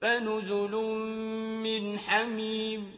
فنزل من حميم